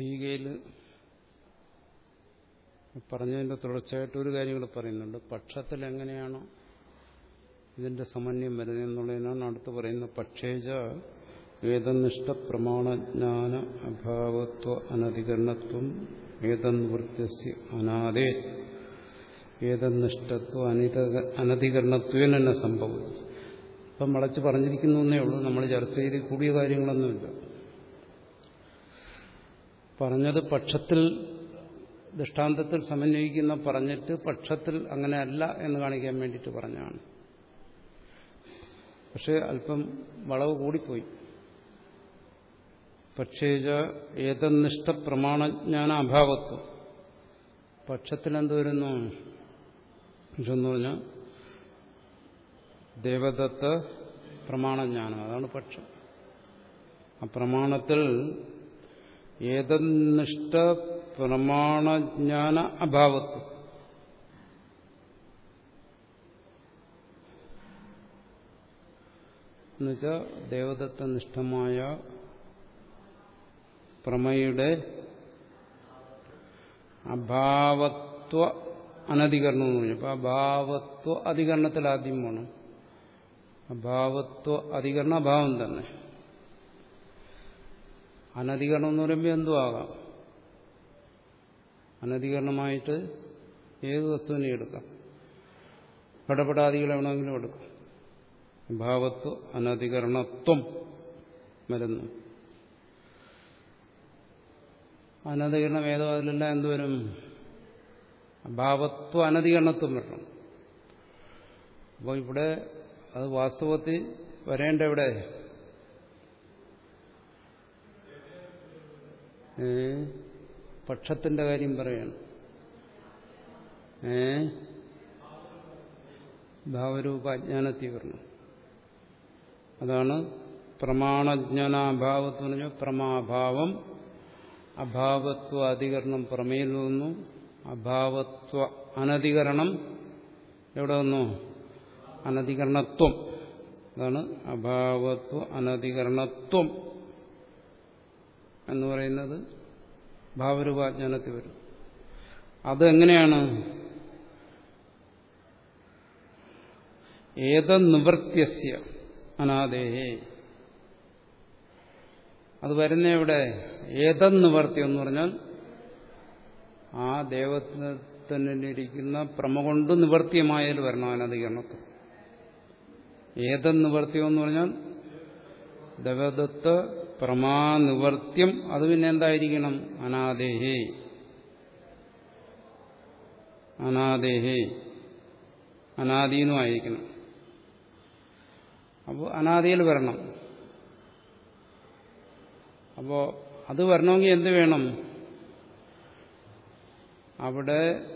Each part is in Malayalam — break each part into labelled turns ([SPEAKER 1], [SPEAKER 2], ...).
[SPEAKER 1] ടീകയിൽ പറഞ്ഞതിന്റെ തുടർച്ചയായിട്ട് ഒരു കാര്യം കൂടെ പറയുന്നുണ്ട്. പക്ഷത്തിൽ എങ്ങനെയാണോ ഇതിന്റെ സമന്വയം വരുന്നത് എന്നുള്ളതിനാണ് അടുത്ത് പറയുന്നത്. പക്ഷേജ വേദനിഷ്ഠ പ്രമാണജ്ഞാന അഭാവത്വ അനധികരണത്വം വേദനിവൃത്യസ്യ അനാദേ. വേദനിഷ്ഠത്വ അനധികരണത്വേന തന്നെ സംഭവിച്ചു മടച്ച് പറഞ്ഞിരിക്കുന്നു എന്നേ ഉള്ളൂ. നമ്മൾ ചർച്ച ചെയ്ത് കൂടിയ കാര്യങ്ങളൊന്നുമില്ല. പറഞ്ഞത് പക്ഷത്തിൽ ദൃഷ്ടാന്തത്തിൽ സമന്വയിക്കുന്ന പറഞ്ഞിട്ട് പക്ഷത്തിൽ അങ്ങനെ അല്ല എന്ന് കാണിക്കാൻ വേണ്ടിയിട്ട് പറഞ്ഞാണ് പക്ഷെ അല്പം വളവ് കൂടിപ്പോയി. പക്ഷേജ ഏതനിഷ്ഠ പ്രമാണജ്ഞാന അഭാവത്വം പക്ഷത്തിൽ എന്ത് വരുന്നു എന്ന് പറഞ്ഞാൽ ദേവദത്ത പ്രമാണജ്ഞാനം. അതാണ് പക്ഷം. ആ പ്രമാണത്തിൽ ഏതനിഷ്ഠ പ്രമാണജ്ഞാന അഭാവത്വം എന്നുവെച്ചാൽ ദേവദത്തനിഷ്ഠമായ പ്രമയുടെ അഭാവത്വ അനധികരണം എന്ന് പറഞ്ഞു. അപ്പൊ അഭാവത്വ അധികരണത്തിൽ ആദ്യം വേണം അഭാവത്വ അധികരണ അഭാവം തന്നെ. അനധികരണം എന്ന് പറയുമ്പോൾ എന്തും ആകാം. അനധികരണമായിട്ട് ഏത് വസ്തുവിനെ എടുക്കാം? പടപടാദികളെ വേണമെങ്കിലും എടുക്കാം. ഭാവത്വ അനധികരണത്വം വരുന്നു. അനധികരണം ഏതോ അതിലെല്ലാം എന്തുവരും ഭാവത്വ അനധികരണത്വം വരണം. അപ്പോൾ ഇവിടെ അത് വാസ്തവത്തിൽ വരേണ്ട എവിടെ? പക്ഷത്തിന്റെ കാര്യം പറയണം. ഏ? ഭാവരൂപ അജ്ഞാനത്തിൽ വരണം അതാണ് പ്രമാണജ്ഞാനാഭാവത്ത് പറഞ്ഞു പ്രമാഭാവം അഭാവത്വ അധികരണം പ്രമേയിൽ വന്നു. അഭാവത്വ അനധികരണം എവിടെ വന്നു? അനധികരണത്വം. അതാണ് അഭാവത്വ അനധികരണത്വം. എന്ന് പറയുന്നത് ഭാവരൂപാജ്ഞാനത്തിൽ വരും. അതെങ്ങനെയാണ്? ഏതനിവൃത്യസ്യ അനാദേഹേ. അത് വരുന്ന എവിടെ? ഏതനിവർത്തി എന്ന് പറഞ്ഞാൽ ആ ദേവത്തിനിരിക്കുന്ന പ്രമ കൊണ്ട് നിവർത്തിയമായാൽ വരണം അനധികരണത്തിൽ ഏതനിവർത്തിയം എന്ന് പറഞ്ഞാൽ ദേവദത്ത പ്രമാനിവർത്യം അത് പിന്നെ എന്തായിരിക്കണം അനാദേഹേ. അനാദേഹേ. അനാദീനുമായിരിക്കണം. അപ്പോൾ അനാദിയിൽ വരണം. അപ്പോൾ അത് വരണമെങ്കിൽ എന്ത് വേണം? അവിടെ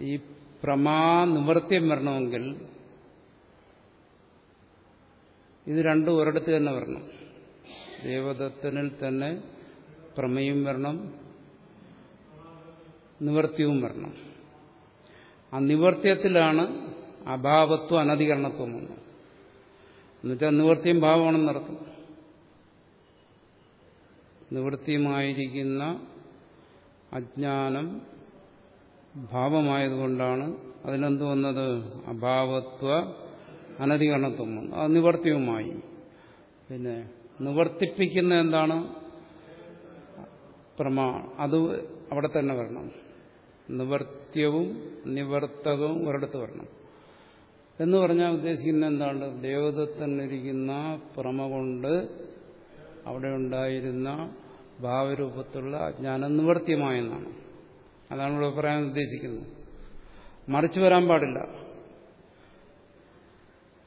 [SPEAKER 1] ഈ പ്രമാ നിവൃത്തിയം വരണമെങ്കിൽ ഇത് രണ്ടും ഒരിടത്ത് തന്നെ വരണം. ദേവദത്തനിൽ തന്നെ പ്രമേയം വരണം നിവർത്തിയും വരണം. ആ നിവർത്തിയത്തിലാണ് അഭാവത്വം അനധികരണത്വം വന്നത്. എന്നുവെച്ചാൽ നിവൃത്തിയും നടത്തും. നിവൃത്തിയുമായിരിക്കുന്ന അജ്ഞാനം ഭാവമായതുകൊണ്ടാണ് അതിനെന്തു വന്നത്? അഭാവത്വ അനധികരണത്വം വന്നു അത് നിവർത്തിയുമായി. പിന്നെ നിവർത്തിപ്പിക്കുന്ന എന്താണ്? പ്രമാ അത് അവിടെ തന്നെ വരണം. നിവർത്യവും നിവർത്തകവും ഒരിടത്ത് വരണം. എന്ന് പറഞ്ഞാൽ ഉദ്ദേശിക്കുന്ന എന്താണ്? ദേവതത്തന്നിരിക്കുന്ന പ്രമ കൊണ്ട് അവിടെ ഉണ്ടായിരുന്ന ഭാവരൂപത്തിലുള്ള അജ്ഞാനം നിവർത്തിയമായെന്നാണ്. അതാണ് ഇവിടെ പറയാൻ ഉദ്ദേശിക്കുന്നത്. മറിച്ചു വരാൻ പാടില്ല.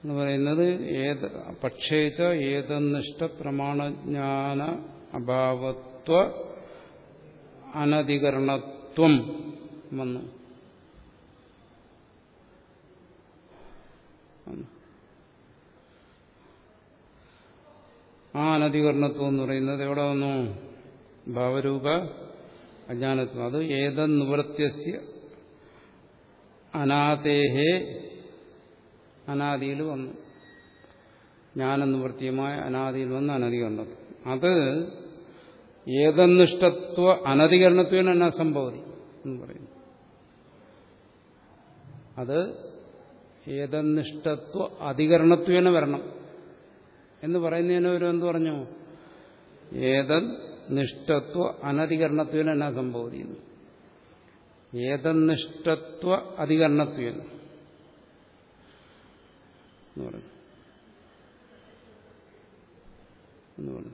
[SPEAKER 1] എന്ന് പറയുന്നത് ഏത് പക്ഷേച്ച ഏതനിഷ്ഠ പ്രമാണജ്ഞാന അഭാവത്വ അനധികരണത്വം വന്നു. ആ അനധികരണത്വം എന്ന് പറയുന്നത് എവിടെ വന്നു? ഭാവരൂപ അജ്ഞാനത്വം. അത് ഏതനിവൃത്യസ്യ അനാദേഹേ അനാദിയിൽ വന്നു. ജ്ഞാനനിവൃത്തിയുമായ അനാദിയിൽ വന്ന് അനധികരണത്വം അത് ഏതനിഷ്ഠത്വ അനധികരണത്വേന എന്നാ സംഭവതി എന്ന് പറയുന്നു. അത് ഏതനിഷ്ഠത്വ അധികരണത്വേന വരണം എന്ന് പറയുന്നതിന് ഒരു എന്ത് പറഞ്ഞു? ഏതൻ നിഷ്ഠത്വ അനധികരണത്വേന എന്നാ സംഭവതി ഏതനിഷ്ഠത്വ അധികരണത്വേന എന്ന് പറഞ്ഞു. എന്ന് പറഞ്ഞു.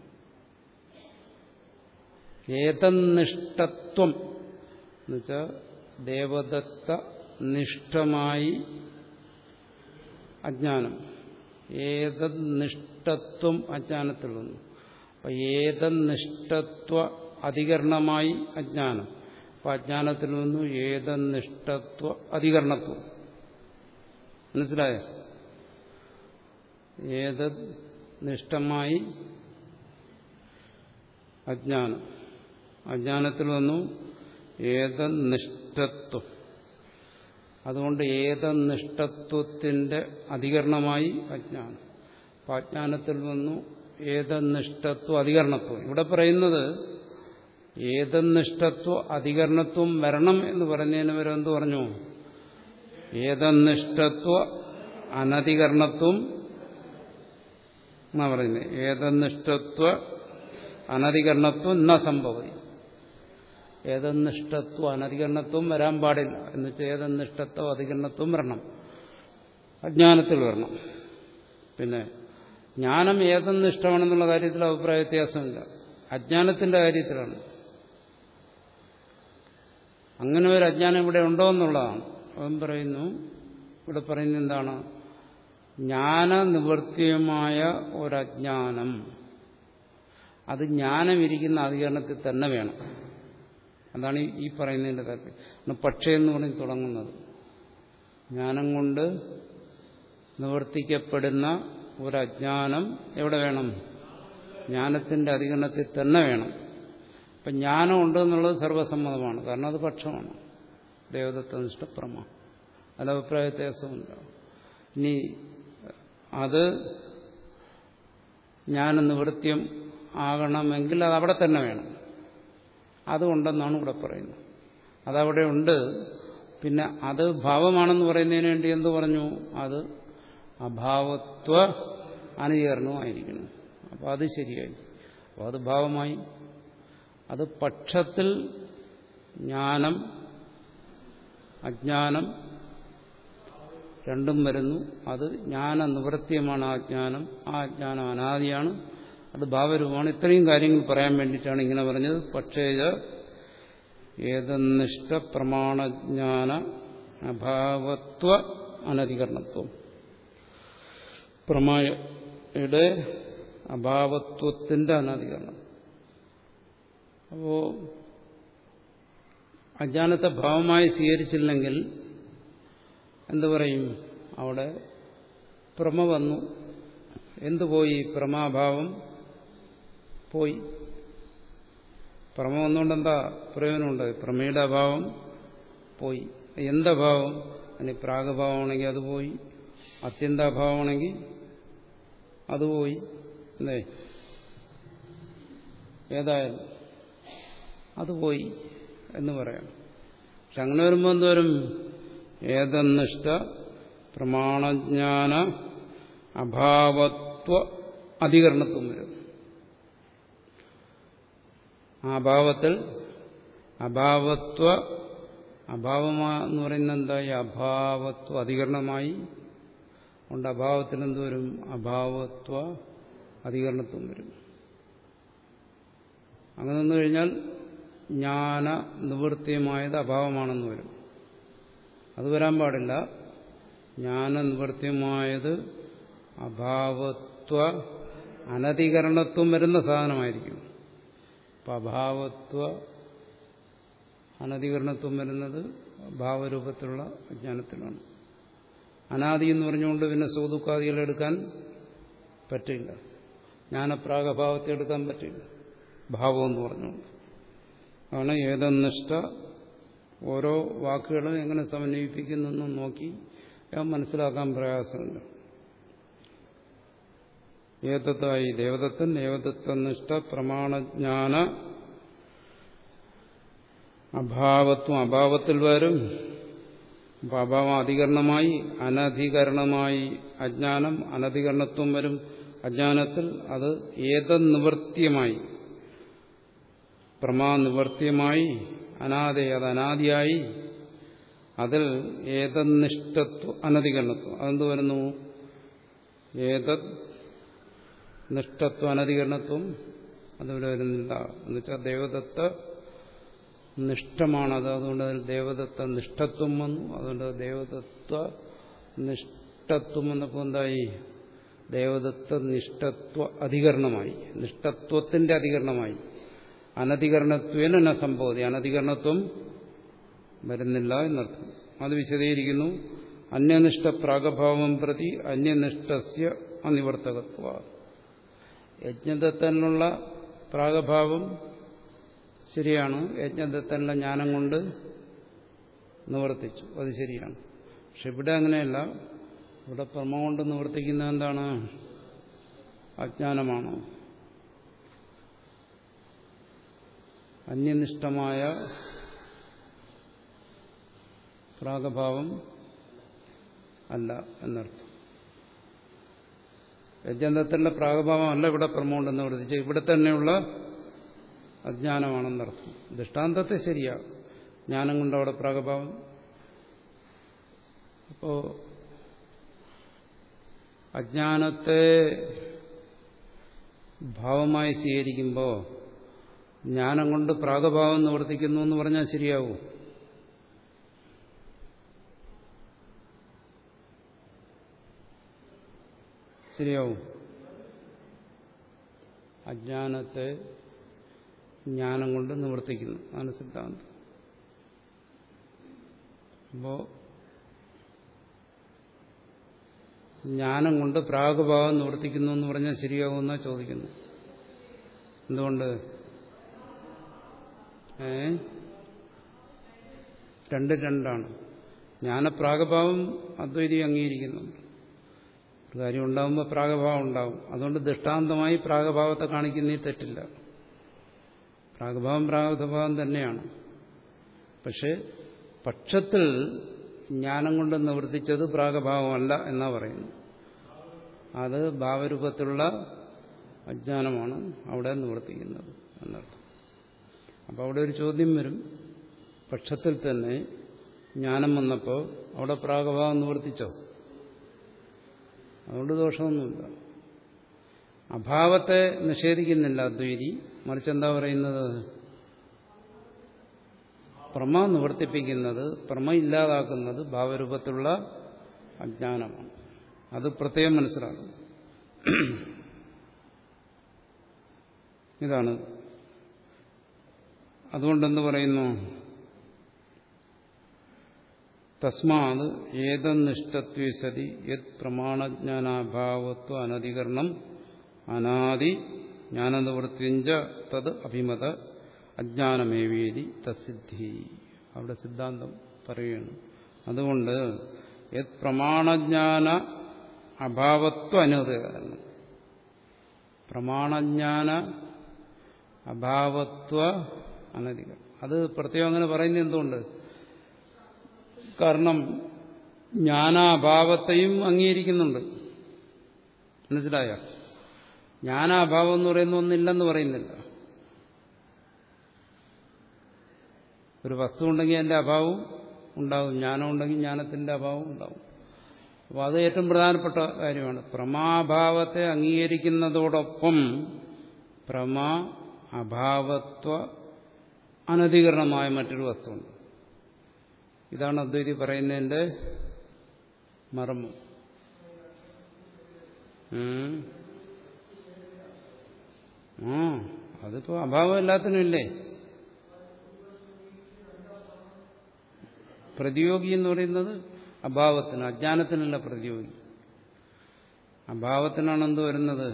[SPEAKER 1] എന്നുവെച്ചാൽ ദേവദത്ത നിഷ്ഠമായി അജ്ഞാനം. ഏതനിഷ്ഠത്വം അജ്ഞാനത്തിൽ വന്നു അപ്പൊ ഏതനിഷ്ഠത്വ അധികരണമായി അജ്ഞാനം. അപ്പൊ അജ്ഞാനത്തിൽ വന്നു ഏതനിഷ്ഠത്വ അധികരണത്വം. മനസ്സിലായോ? ഏതത് നിഷ്ഠമായി അജ്ഞാനം. അജ്ഞാനത്തിൽ വന്നു ഏതനിഷ്ഠത്വം. അതുകൊണ്ട് ഏതനിഷ്ഠത്വത്തിന്റെ അധികരണമായി അജ്ഞാനം. അപ്പം അജ്ഞാനത്തിൽ വന്നു ഏതനിഷ്ഠത്വ അധികരണത്വം. ഇവിടെ പറയുന്നത് ഏതനിഷ്ഠത്വ അധികരണത്വം വരണം എന്ന് പറഞ്ഞതിന് വരെ എന്ത് പറഞ്ഞു? ഏതനിഷ്ഠത്വ അനധികരണത്വം എന്നാ പറയുന്നത് ഏതനിഷ്ഠത്വ അനധികരണത്വം ന സംഭവതി. ഏതനിഷ്ഠത്വം അനധികരണത്വം വരാൻ പാടില്ല. എന്ന് വെച്ചാൽ ഏതനിഷ്ഠത്വം അധികരണത്വം വരണം. അജ്ഞാനത്തിൽ വരണം. പിന്നെ ജ്ഞാനം ഏതെന്നിഷ്ടമാണെന്നുള്ള കാര്യത്തിൽ അഭിപ്രായ വ്യത്യാസമില്ല. അജ്ഞാനത്തിന്റെ കാര്യത്തിലാണ്. അങ്ങനെ ഒരു അജ്ഞാനം ഇവിടെ ഉണ്ടോ എന്നുള്ളതാണ്. അവൻ പറയുന്നു ഇവിടെ പറയുന്നത് എന്താണ്? ജ്ഞാനനിവൃത്തിയമായ ഒരജ്ഞാനം. അത് ജ്ഞാനമിരിക്കുന്ന അധികരണത്തിൽ തന്നെ വേണം. അതാണ് ഈ പറയുന്നതിന്റെ താല്പര്യം. പക്ഷേ എന്ന് പറഞ്ഞ് തുടങ്ങുന്നത്. ജ്ഞാനം കൊണ്ട് നിവർത്തിക്കപ്പെടുന്ന ഒരജ്ഞാനം എവിടെ വേണം? ജ്ഞാനത്തിന്റെ അധികരണത്തിൽ തന്നെ വേണം. അപ്പം ജ്ഞാനം ഉണ്ട് എന്നുള്ളത് സർവസമ്മതമാണ്. കാരണം അത് പക്ഷമാണ്. ദേവദത്തനിഷ്ഠപ്രമ അതിലഭിപ്രായ വ്യത്യാസമില്ല ഇനി അത് ജ്ഞാന നിവൃത്തിയം ആകണമെങ്കിൽ അത് അവിടെ തന്നെ വേണം. അതുണ്ടെന്നാണ് ഇവിടെ പറയുന്നത്. അതവിടെ ഉണ്ട്. പിന്നെ അത് ഭാവമാണെന്ന് പറയുന്നതിന് വേണ്ടി എന്ത് പറഞ്ഞു? അത് അഭാവത്വ അനുചരണമായിരിക്കണം അപ്പോൾ അത് ശരിയായി. അപ്പോൾ അത് ഭാവമായി. അത് പക്ഷത്തിൽ ജ്ഞാനം അജ്ഞാനം രണ്ടും വരുന്നു. അത് ജ്ഞാന നിവൃത്തിയമാണ് ആ ജ്ഞാനം. ആ ജ്ഞാനം അനാദിയാണ്. അത് ഭാവരൂപമാണ്. ഇത്രയും കാര്യങ്ങൾ പറയാൻ വേണ്ടിയിട്ടാണ് ഇങ്ങനെ പറഞ്ഞത്. പക്ഷേ ഏതനിഷ്ഠ പ്രമാണജ്ഞാന അഭാവത്വ അനധികരണത്വം. പ്രമായുടെ അഭാവത്വത്തിന്റെ അനധികരണം. അപ്പോ അജ്ഞാനത്തെ ഭാവമായി സ്വീകരിച്ചില്ലെങ്കിൽ എന്തു പറയും? അവിടെ പ്രമ വന്നു. എന്തു പോയി പ്രമാഭാവം? പോയി. പ്രമ വന്നുകൊണ്ട് എന്താ പ്രയോജനമുണ്ട്? പ്രമയുടെ അഭാവം പോയി. എന്തഭാവം? ഇനി പ്രാഗഭാവമാണെങ്കിൽ അത് പോയി. അത്യന്താഭാവമാണെങ്കിൽ അത് പോയി. അല്ലേ? ഏതായാലും അത് പോയി എന്ന് പറയാം. പക്ഷെ അങ്ങനെ വരുമ്പോൾ എന്തോരും ഏതെന്നിഷ്ട പ്രമാണജ്ഞാന അഭാവത്വ അധികരണത്വം വരും. ആ അഭാവത്തിൽ അഭാവത്വ അഭാവമെന്ന് പറയുന്നത് എന്തായി അഭാവത്വ അധികരണമായി ഉണ്ട് അഭാവത്തിൽ എന്തോരും അഭാവത്വ അധികരണത്വം വരും. അങ്ങനെ വന്നു കഴിഞ്ഞാൽ ജ്ഞാന നിവൃത്തിയുമായത് അഭാവമാണെന്ന് വരും. അത് വരാൻ പാടില്ല. ജ്ഞാന നിവൃത്തിയമായത് അഭാവത്വ അനധികരണത്വം വരുന്ന സാധനമായിരിക്കും. അപ്പം അഭാവത്വ അനധികരണത്വം വരുന്നത് ഭാവരൂപത്തിലുള്ള അജ്ഞാനത്തിലാണ്. അനാദി എന്ന് പറഞ്ഞുകൊണ്ട് പിന്നെ സൗദുക്കാദികൾ എടുക്കാൻ പറ്റില്ല. ജ്ഞാനപ്രാഗഭാവത്തെ എടുക്കാൻ പറ്റില്ല. ഭാവം എന്ന് പറഞ്ഞുകൊണ്ട്. ആണ് ഏതെന്നിഷ്ട ഓരോ വാക്കുകളും എങ്ങനെ സമന്വയിപ്പിക്കുന്നെന്നും നോക്കി ഞാൻ മനസ്സിലാക്കാൻ പ്രയാസമുണ്ട്. ഏതത്തായി? ദേവതത്വ ദേവതത്വനിഷ്ഠ പ്രമാണജ്ഞാന അഭാവത്വം അഭാവത്തിൽ വരും. അഭാവം അധികരണമായി അനധികരണമായി അജ്ഞാനം അനധികരണത്വം വരും. അജ്ഞാനത്തിൽ അത് ഏതനിവൃത്തിയമായി പ്രമാനിവർത്തിയമായി അനാദെ അത് അനാദിയായി. അതിൽ ഏതനിഷ്ഠത്വ അനധികരണത്വം. അതെന്ത് വരുന്നു? ഏത നിഷ്ഠത്വ അനധികരണത്വം അതിവിടെ വരുന്നില്ല. എന്നുവെച്ചാൽ ദേവദത്ത നിഷ്ഠമാണത്. അതുകൊണ്ട് അതിൽ ദേവദത്ത നിഷ്ഠത്വം വന്നു. അതുകൊണ്ട് ദേവദത്വ നിഷ്ഠത്വം വന്നപ്പോൾ എന്തായി? ദേവദത്ത നിഷ്ഠത്വ അധികരണമായി. നിഷ്ഠത്വത്തിന്റെ അധികരണമായി. അനധികരണത്വേന സംഭവതി. അനധികരണത്വം വരുന്നില്ല എന്നർത്ഥം. അത് വിശദീകരിക്കുന്നു. അന്യനിഷ്ഠ പ്രാഗഭാവം പ്രതി അന്യനിഷ്ഠസ്യ അനിവർത്തകത്വ യജ്ഞദത്തനുള്ള പ്രാഗഭാവം ശരിയാണ്. യജ്ഞദത്തനുള്ള ജ്ഞാനം കൊണ്ട് നിവർത്തിച്ചു. അത് ശരിയാണ്. പക്ഷെ ഇവിടെ അങ്ങനെയല്ല. ഇവിടെ പ്രമ കൊണ്ട് നിവർത്തിക്കുന്നത് എന്താണ്? അജ്ഞാനമാണോ. അന്യനിഷ്ഠമായ പ്രാഗഭാവം അല്ല എന്നർത്ഥം. യജ്ഞത്തിന്റെ പ്രാഗഭാവം അല്ല ഇവിടെ പ്രമോണ്ടെന്ന് വർദ്ധിച്ച് ഇവിടെ തന്നെയുള്ള അജ്ഞാനമാണെന്നർത്ഥം. ദൃഷ്ടാന്തത്തെ ശരിയാ. ജ്ഞാനം കൊണ്ട് അവിടെ പ്രാഗഭാവം. അപ്പോ അജ്ഞാനത്തെ ഭാവമായി സ്വീകരിക്കുമ്പോൾ ജ്ഞാനം കൊണ്ട് പ്രാഗഭാവം നിവർത്തിക്കുന്നു എന്ന് പറഞ്ഞാൽ ശരിയാവൂ. ശരിയാവും. അജ്ഞാനത്തെ ജ്ഞാനം കൊണ്ട് നിവർത്തിക്കുന്നു. അതാണ് സിദ്ധാന്തം. അപ്പോ ജ്ഞാനം കൊണ്ട് പ്രാഗഭാവം നിവർത്തിക്കുന്നു എന്ന് പറഞ്ഞാൽ ശരിയാവുമെന്നാ ചോദിക്കുന്നു എന്തുകൊണ്ട്? രണ്ട് രണ്ടാണ്. ജ്ഞാനപ്രാഗഭാവം അദ്വൈതി അംഗീകരിക്കുന്നുണ്ട് ഒരു കാര്യം ഉണ്ടാകുമ്പോൾ പ്രാഗഭാവം ഉണ്ടാവും. അതുകൊണ്ട് ദൃഷ്ടാന്തമായി പ്രാഗഭാവത്തെ കാണിക്കുന്നേ തെറ്റില്ല. പ്രാഗഭാവം പ്രാഗഭാവം തന്നെയാണ്. പക്ഷെ പക്ഷത്തിൽ ജ്ഞാനം കൊണ്ട് നിവർത്തിച്ചത് പ്രാഗഭാവമല്ല എന്നാ പറയുന്നു. അത് ഭാവരൂപത്തിലുള്ള അജ്ഞാനമാണ് അവിടെ നിവർത്തിക്കുന്നത് എന്നർത്ഥം. അപ്പോൾ അവിടെ ഒരു ചോദ്യം വരും. പക്ഷത്തിൽ തന്നെ ജ്ഞാനം വന്നപ്പോൾ അവിടെ പ്രാഗഭാവം നിവർത്തിച്ചോ? അതുകൊണ്ട് ദോഷമൊന്നുമില്ല. അഭാവത്തെ നിഷേധിക്കുന്നില്ല അദ്വൈതി. മറിച്ച് എന്താ പറയുന്നത്? പ്രമ നിവർത്തിപ്പിക്കുന്നത് പ്രമ ഇല്ലാതാക്കുന്നത് ഭാവരൂപത്തിലുള്ള അജ്ഞാനമാണ്. അത് പ്രത്യേകം മനസ്സിലാക്കും ഇതാണ് അതുകൊണ്ടെന്ന് പറയുന്നു? തസ്മാത് ഏതനിഷ്ഠത്വ സതി യത് പ്രമാണജ്ഞാനാഭാവത്വ അനധികരണം അനാദി ജ്ഞാനനിവൃത്തിഞ്ച തത് അഭിമത അജ്ഞാനമേവേദി തസിദ്ധി. അവിടെ സിദ്ധാന്തം പറയുകയാണ് അതുകൊണ്ട് യത് പ്രമാണജ്ഞാന അഭാവത്വ അനധികരണം പ്രമാണജ്ഞാന അഭാവത്വ അനധികരണം അത് പ്രത്യേകം അങ്ങനെ പറയുന്നത് എന്തുകൊണ്ട്? കാരണം ജ്ഞാനാഭാവത്തെയും അംഗീകരിക്കുന്നുണ്ട്. മനസ്സിലായ? ജ്ഞാനാഭാവം എന്ന് പറയുന്ന ഒന്നില്ലെന്ന് പറയുന്നില്ല. ഒരു വസ്തു ഉണ്ടെങ്കിൽ അതിന്റെ അഭാവം ഉണ്ടാകും ജ്ഞാനം ഉണ്ടെങ്കിൽ ജ്ഞാനത്തിന്റെ അഭാവം ഉണ്ടാവും. അപ്പോൾ അത് ഏറ്റവും പ്രധാനപ്പെട്ട കാര്യമാണ്. പ്രമാഭാവത്തെ അംഗീകരിക്കുന്നതോടൊപ്പം പ്രമാ അഭാവത്വ അനധികരണമായ മറ്റൊരു വസ്തുണ്ട് ഇതാണ് അദ്വൈതി പറയുന്നതിന്റെ മർമ്മം. ആ അതിപ്പോ അഭാവം എല്ലാത്തിനും ഇല്ലേ? പ്രതിയോഗി എന്ന് പറയുന്നത് അഭാവത്തിന് അജ്ഞാനത്തിനല്ല പ്രതിയോഗി. അഭാവത്തിനാണ് എന്ത് വരുന്നത്?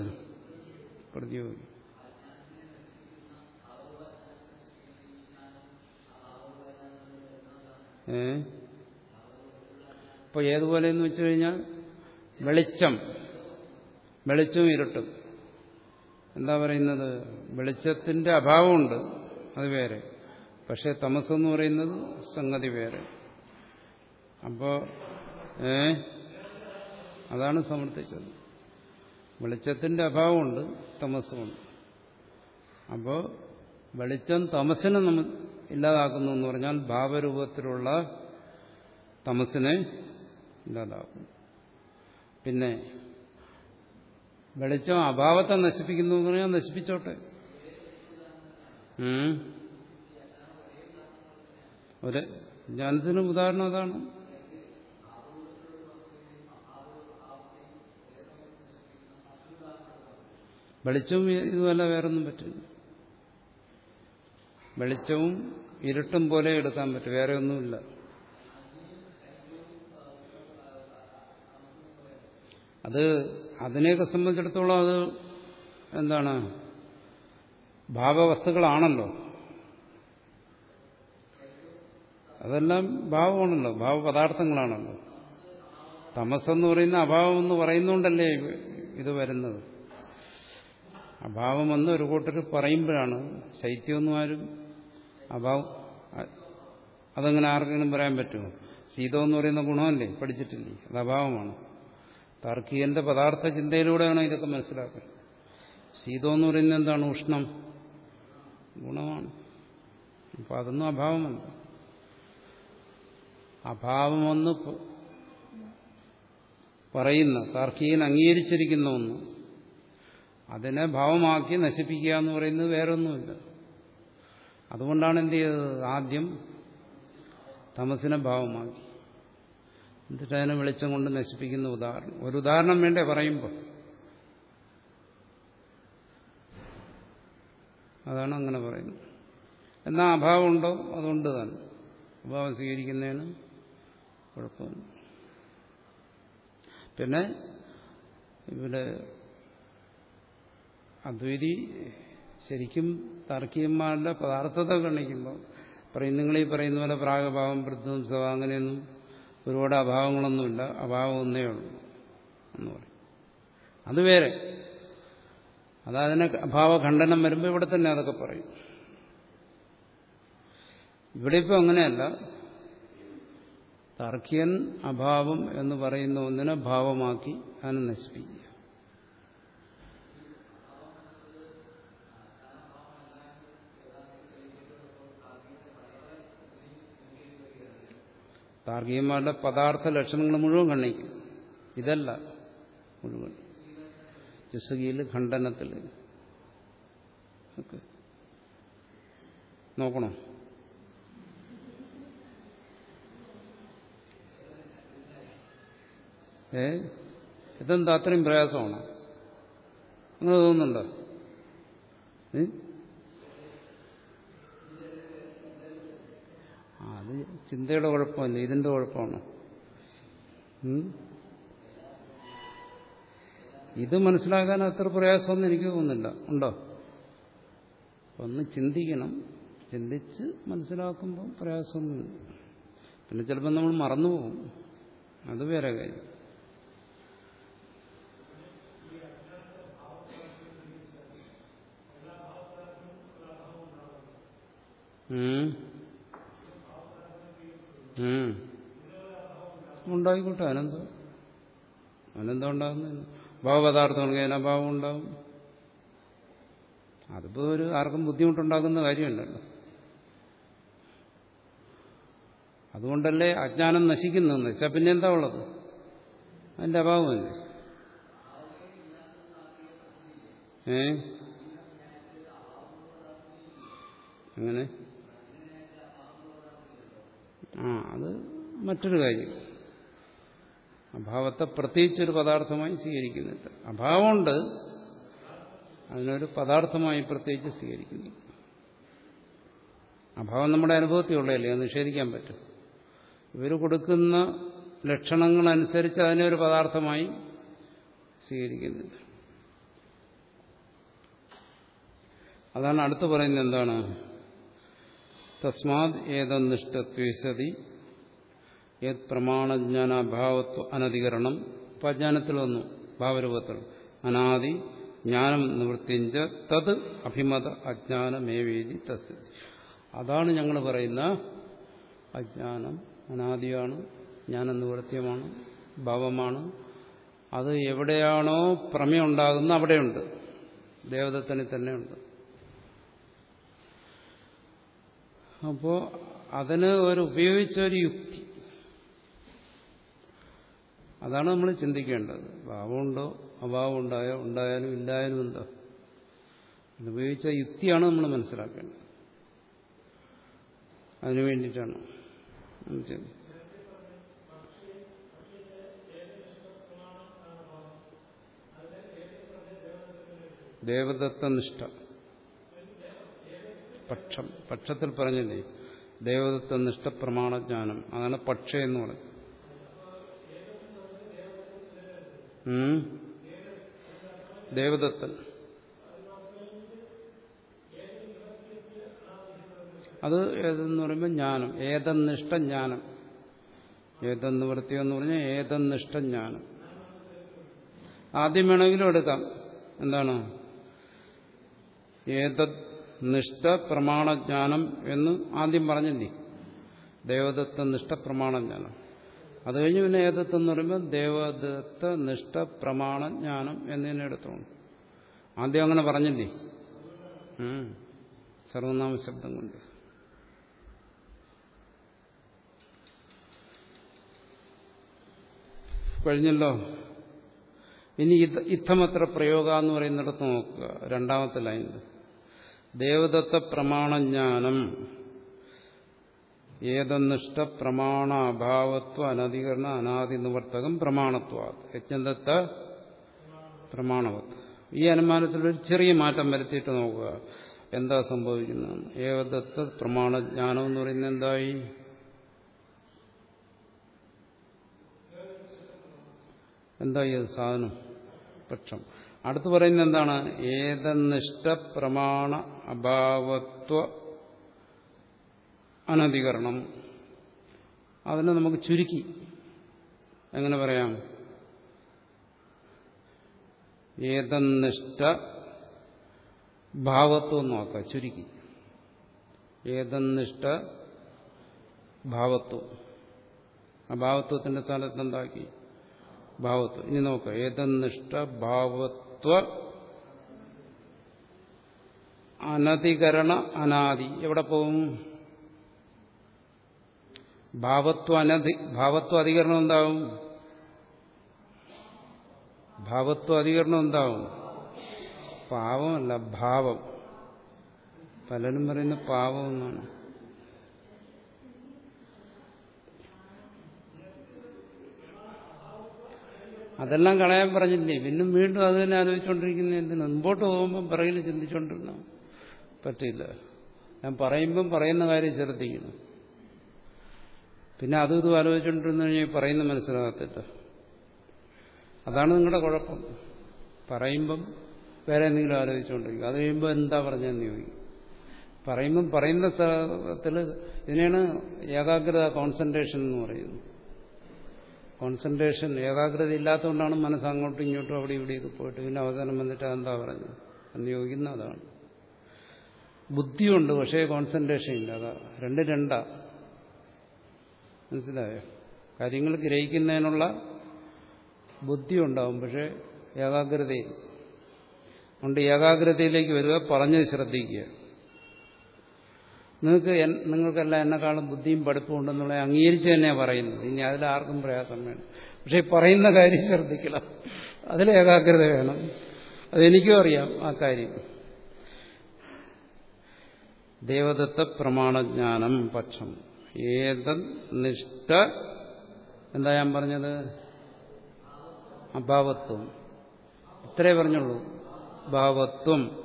[SPEAKER 1] പ്രതിയോഗി. ഇപ്പൊ ഏതുപോലെ എന്ന് വെച്ചു കഴിഞ്ഞാൽ വെളിച്ചം വെളിച്ചവും ഇരുട്ടും. എന്താ പറയുന്നത്? വെളിച്ചത്തിന്റെ അഭാവമുണ്ട് അത് വേറെ. പക്ഷെ തമസ് എന്ന് പറയുന്നത് സംഗതി വേറെ. അപ്പോൾ ഏ? അതാണ് സമർത്ഥിച്ചത്. വെളിച്ചത്തിന്റെ അഭാവമുണ്ട് തമസ്സുമുണ്ട്. അപ്പോൾ വെളിച്ചം തമസിനെ നമ്മൾ ഇല്ലാതാക്കുന്നു എന്ന് പറഞ്ഞാൽ ഭാവരൂപത്തിലുള്ള തമസിനെ ഇല്ലാതാക്കും പിന്നെ വെളിച്ചം അഭാവത്തെ നശിപ്പിക്കുന്നു എന്ന് പറഞ്ഞാൽ നശിപ്പിച്ചോട്ടെ. ഒരു ജ്ഞാനത്തിന് ഉദാഹരണം അതാണ്. വെളിച്ചം ഇതുമല്ല വേറൊന്നും പറ്റില്ല. വെളിച്ചവും ഇരുട്ടും പോലെ എടുക്കാൻ പറ്റും. വേറെ ഒന്നുമില്ല. അത് അതിനെയൊക്കെ സംബന്ധിച്ചിടത്തോളം അത് എന്താണ്? ഭാവവസ്തുക്കളാണല്ലോ. അതെല്ലാം ഭാവമാണല്ലോ. ഭാവപദാർത്ഥങ്ങളാണല്ലോ. തമസെന്ന് പറയുന്ന അഭാവം എന്ന് പറയുന്നുകൊണ്ടല്ലേ ഇത് വരുന്നത്. അഭാവമെന്ന് ഒരു കൂട്ടർ പറയുമ്പോഴാണ് ശൈത്യമൊന്നും ആരും അഭാവം അതങ്ങനെ ആർക്കെങ്കിലും പറയാൻ പറ്റുമോ? ശീതം എന്ന് പറയുന്ന ഗുണമല്ലേ? പഠിച്ചിട്ടില്ലേ? അത് അഭാവമാണ്. താർക്കികന്റെ പദാർത്ഥ ചിന്തയിലൂടെയാണ് ഇതൊക്കെ മനസ്സിലാക്കുന്നത്. ശീതം എന്ന് പറയുന്നത് എന്താണ്? ഉഷ്ണം. ഗുണമാണ്. അപ്പം അതൊന്നും അഭാവമല്ല. അഭാവമെന്ന് പറയുന്ന താർക്കികൻ അംഗീകരിച്ചിരിക്കുന്ന ഒന്ന് അതിനെ ഭാവമാക്കി നശിപ്പിക്കുക എന്ന് പറയുന്നത് വേറൊന്നുമില്ല. അതുകൊണ്ടാണ് എന്ത് ചെയ്തത്? ആദ്യം തമസിനെ ഭാവമാക്കി. എന്നിട്ട് അതിനെ വെളിച്ചം കൊണ്ട് നശിപ്പിക്കുന്ന ഉദാഹരണം. ഒരു ഉദാഹരണം വേണ്ടേ പറയുമ്പോൾ അതാണ് അങ്ങനെ പറയുന്നത്. എന്നാൽ അഭാവമുണ്ടോ അതുകൊണ്ട് തന്നെ അഭാവം സ്വീകരിക്കുന്നതിന് കുഴപ്പമില്ല പിന്നെ ഇവിടെ അദ്വൈതി ശരിക്കും താർക്കികന്മാരുടെ പദാർത്ഥത ഗണിക്കുമ്പോൾ പറയും നിങ്ങൾ ഈ പറയുന്ന പോലെ പ്രാഗഭാവം പ്രധ്വംസവ അങ്ങനെയൊന്നും ഒരുപാട് അഭാവങ്ങളൊന്നുമില്ല. അഭാവം ഒന്നേ ഉള്ളൂ. എന്ന് പറയും. അത് വേറെ. അതതിനെ അഭാവഖണ്ഡനം വരുമ്പോൾ ഇവിടെ തന്നെ അതൊക്കെ പറയും. ഇവിടെ ഇപ്പോൾ അങ്ങനെയല്ല. തർക്കിയൻ അഭാവം എന്ന് പറയുന്ന ഒന്നിനെ ഭാവമാക്കി അതിനെ നശിപ്പിക്കുക താർക്കികന്മാരുടെ പദാർത്ഥ ലക്ഷണങ്ങൾ മുഴുവൻ കണ്ണിക്കും ഇതല്ല മുഴുവൻ. ജസ്ഗിയിൽ ഖണ്ഡനത്തിൽ. നോക്കണോ? ഏ? ഇതെന്താ? അത്രയും പ്രയാസമാണ്? അങ്ങനെ തോന്നുന്നുണ്ടോ ഏ അത് ചിന്തയുടെ കുഴപ്പമല്ല ഇതിന്റെ കുഴപ്പമാണ്. ഇത് മനസ്സിലാക്കാൻ അത്ര പ്രയാസമൊന്നും എനിക്ക് തോന്നുന്നില്ല. ഉണ്ടോ? ഒന്ന് ചിന്തിക്കണം. ചിന്തിച്ച് മനസ്സിലാക്കുമ്പോൾ പ്രയാസമൊന്നും പിന്നെ ചിലപ്പോൾ നമ്മൾ മറന്നുപോകും അത് വേറെ കാര്യം. ഉണ്ടായിക്കോട്ടെ അനന്തം അനന്തം ഉണ്ടാകുന്ന ഭാവപദാർത്ഥങ്ങൾക്ക് അതിനഭാവം ഉണ്ടാവും. അതിപ്പോ ഒരു ആർക്കും ബുദ്ധിമുട്ടുണ്ടാക്കുന്ന കാര്യമല്ലല്ലോ. അതുകൊണ്ടല്ലേ അജ്ഞാനം നശിക്കുന്നതെന്ന് വെച്ചാൽ പിന്നെ എന്താ ഉള്ളത്? അതിന്റെ അഭാവമല്ലേ ഏ? അങ്ങനെ? ആ അത് മറ്റൊരു കാര്യം. അഭാവത്തെ പ്രത്യേകിച്ചൊരു പദാർത്ഥമായി സ്വീകരിക്കുന്നില്ല. അഭാവമുണ്ട് അതിനൊരു പദാർത്ഥമായി പ്രത്യേകിച്ച് സ്വീകരിക്കുന്നു. അഭാവം നമ്മുടെ അനുഭവത്തിലുള്ളതല്ലേ? അത് നിഷേധിക്കാൻ പറ്റും. ഇവർ കൊടുക്കുന്ന ലക്ഷണങ്ങളനുസരിച്ച് അതിനെ ഒരു പദാർത്ഥമായി സ്വീകരിക്കുന്നില്ല. അതാണ് അടുത്ത് പറയുന്നത് എന്താണ്? തസ്മാത് ഏതനിഷ്ഠത്വസതി ഏത് പ്രമാണജ്ഞാനാഭാവത്വ അജ്ഞാനത്തിൽ വന്നു. ഭാവരൂപത്തിൽ. അനാദി ജ്ഞാനം നിവൃത്തിഞ്ച തത് അഭിമത അജ്ഞാനമേവേദി തസ് അതാണ് ഞങ്ങൾ പറയുന്ന അജ്ഞാനം. അനാദിയാണ് ജ്ഞാനം നിവൃത്തിയമാണ് ഭാവമാണ്. അത് എവിടെയാണോ പ്രമേയം ഉണ്ടാകുന്ന അവിടെയുണ്ട്. ദേവതത്തിന് തന്നെയുണ്ട്. അപ്പോ അതിന് ഒരു ഉപയോഗിച്ച ഒരു യുക്തി. അതാണ് നമ്മൾ ചിന്തിക്കേണ്ടത്. ഭാവമുണ്ടോ? അഭാവം ഉണ്ടായോ ഉണ്ടായാലും ഇല്ലായാലും ഉണ്ടോ ഉപയോഗിച്ച യുക്തിയാണ് നമ്മൾ മനസ്സിലാക്കേണ്ടത്. അതിനു വേണ്ടിയിട്ടാണ് ദേവദത്ത ദേവദത്തനിഷ്ഠ. പക്ഷം. പക്ഷത്തിൽ പറഞ്ഞില്ലേ? ദേവതത്വ നിഷ്ഠപ്രമാണജ്ഞാനം. അതാണ് പക്ഷ എന്ന് പറയും ദേവദത്തൻ. അത് ഏതെന്ന് പറയുമ്പോൾ ജ്ഞാനം. ഏതെന്നിഷ്ട ജ്ഞാനം ഏതെന്ന് വൃത്തിയെന്ന് പറഞ്ഞാൽ ഏതെന്നിഷ്ട ജ്ഞാനം ആദ്യം വേണമെങ്കിലും എടുക്കാം. എന്താണ്? ഏതത് നിഷ്ഠ പ്രമാണജ്ഞാനം എന്ന് ആദ്യം പറഞ്ഞില്ലേ? ദേവദത്ത നിഷ്ഠ പ്രമാണജ്ഞാനം. അത് കഴിഞ്ഞ് പിന്നെ ഏതത്വം എന്ന് പറയുമ്പോൾ ദേവദത്ത നിഷ്ഠ പ്രമാണജ്ഞാനം എന്നതിനെ എടുത്തോണം ആദ്യം അങ്ങനെ പറഞ്ഞില്ലേ? സർവനാമ ശബ്ദം കൊണ്ട്. കഴിഞ്ഞല്ലോ. ഇനി ഇത്തമത്ര പ്രയോഗ എന്ന് പറയുന്നിടത്ത് നോക്കുക. രണ്ടാമത്തെ ലൈനിൽ ദേവദത്ത പ്രമാണജ്ഞാനം ഏതനിഷ്ഠ പ്രമാണ അഭാവത്വ അനധികരണ അനാദി നിവർത്തകം പ്രമാണത്വ യജ്ഞദത്ത പ്രമാണവത്ത് ഈ അനുമാനത്തിൽ ഒരു ചെറിയ മാറ്റം വരുത്തിയിട്ട് നോക്കുക. എന്താ സംഭവിക്കുന്നത്? ഏകദത്ത പ്രമാണജ്ഞാനം എന്ന് പറയുന്നത് എന്തായി? എന്തായി അത് സാധനം. പക്ഷം. അടുത്ത് പറയുന്നത് എന്താണ് ഏതനിഷ്ഠ പ്രമാണ അഭാവത്വ അനധികരണം. അതിനെ നമുക്ക് ചുരുക്കി എങ്ങനെ പറയാം? ഏതനിഷ്ഠ ഭാവത്വം നോക്കാം ചുരുക്കി. ഏതനിഷ്ഠ ഭാവത്വം. ആ ഭാവത്വത്തിന്റെ സ്ഥാനത്ത് എന്താക്കി ഭാവത്വം. ഇനി നോക്കാം ഏതനിഷ്ഠ ഭാവത്വ അനധികരണ അനാദി. എവിടെ പോകും ഭാവത്വ അനധി ഭാവത്വ അധികരണം എന്താവും? ഭാവത്വ അധികരണം എന്താവും? പാവമല്ല ഭാവം. പലരും പറയുന്ന പാവം എന്നാണ്. അതെല്ലാം കളയാൻ പറഞ്ഞില്ലേ? പിന്നും വീണ്ടും അത് തന്നെ ആലോചിച്ചുകൊണ്ടിരിക്കുന്ന എന്തിനു? മുമ്പോട്ട് പോകുമ്പോൾ പിറകിൽ ചിന്തിച്ചുകൊണ്ടിരുന്ന പറ്റില്ല. ഞാൻ പറയുമ്പം പറയുന്ന കാര്യം ശ്രദ്ധിക്കുന്നു പിന്നെ അതും ഇതും ആലോചിച്ചുകൊണ്ടിരുന്നു കഴിഞ്ഞാൽ പറയുന്ന മനസ്സിലാകത്തില്ല. അതാണ് നിങ്ങളുടെ കുഴപ്പം. പറയുമ്പം വേറെ എന്തെങ്കിലും ആലോചിച്ചുകൊണ്ടിരിക്കും. അത് കഴിയുമ്പോൾ എന്താ പറഞ്ഞതെന്ന് ചോദിക്കും. പറയുമ്പം പറയുന്ന സ്ഥലത്തിൽ ഇതിനെയാണ് ഏകാഗ്രത കോൺസെൻട്രേഷൻ എന്ന് പറയുന്നത്. കോൺസെൻട്രേഷൻ ഏകാഗ്രത ഇല്ലാത്തതുകൊണ്ടാണ് മനസ്സ് അങ്ങോട്ടും ഇങ്ങോട്ടും അവിടെ ഇവിടെ ഇത് പോയിട്ട് പിന്നെ അവസാനം വന്നിട്ട് അതെന്താ പറഞ്ഞത്? എന്ന് ചോദിക്കുന്ന അതാണ്. ബുദ്ധിയുണ്ട് പക്ഷേ കോൺസെൻട്രേഷൻ ഇല്ല. അതാ രണ്ട് രണ്ടാ. മനസ്സിലായോ? കാര്യങ്ങൾ ഗ്രഹിക്കുന്നതിനുള്ള ബുദ്ധി ഉണ്ടാവും പക്ഷെ ഏകാഗ്രതയിൽ അതുകൊണ്ട് ഏകാഗ്രതയിലേക്ക് വരിക പറഞ്ഞത് ശ്രദ്ധിക്കുക. നിങ്ങൾക്ക് നിങ്ങൾക്കെല്ലാം എന്നെക്കാളും ബുദ്ധിയും പഠിപ്പും ഉണ്ടെന്നുള്ള അംഗീകരിച്ച് തന്നെയാണ് പറയുന്നത്. ഇനി അതിൽ ആർക്കും പ്രയാസം വേണം പക്ഷെ പറയുന്ന കാര്യം ശ്രദ്ധിക്കണം. അതിൽ ഏകാഗ്രത വേണം. അതെനിക്കും അറിയാം ആ കാര്യം. ദേവദത്ത പ്രമാണജ്ഞാനം പക്ഷം. ഏത നിഷ്ഠ എന്താ ഞാൻ പറഞ്ഞത്? അഭാവത്വം. ഇത്രേ പറഞ്ഞുള്ളൂ. ഭാവത്വം.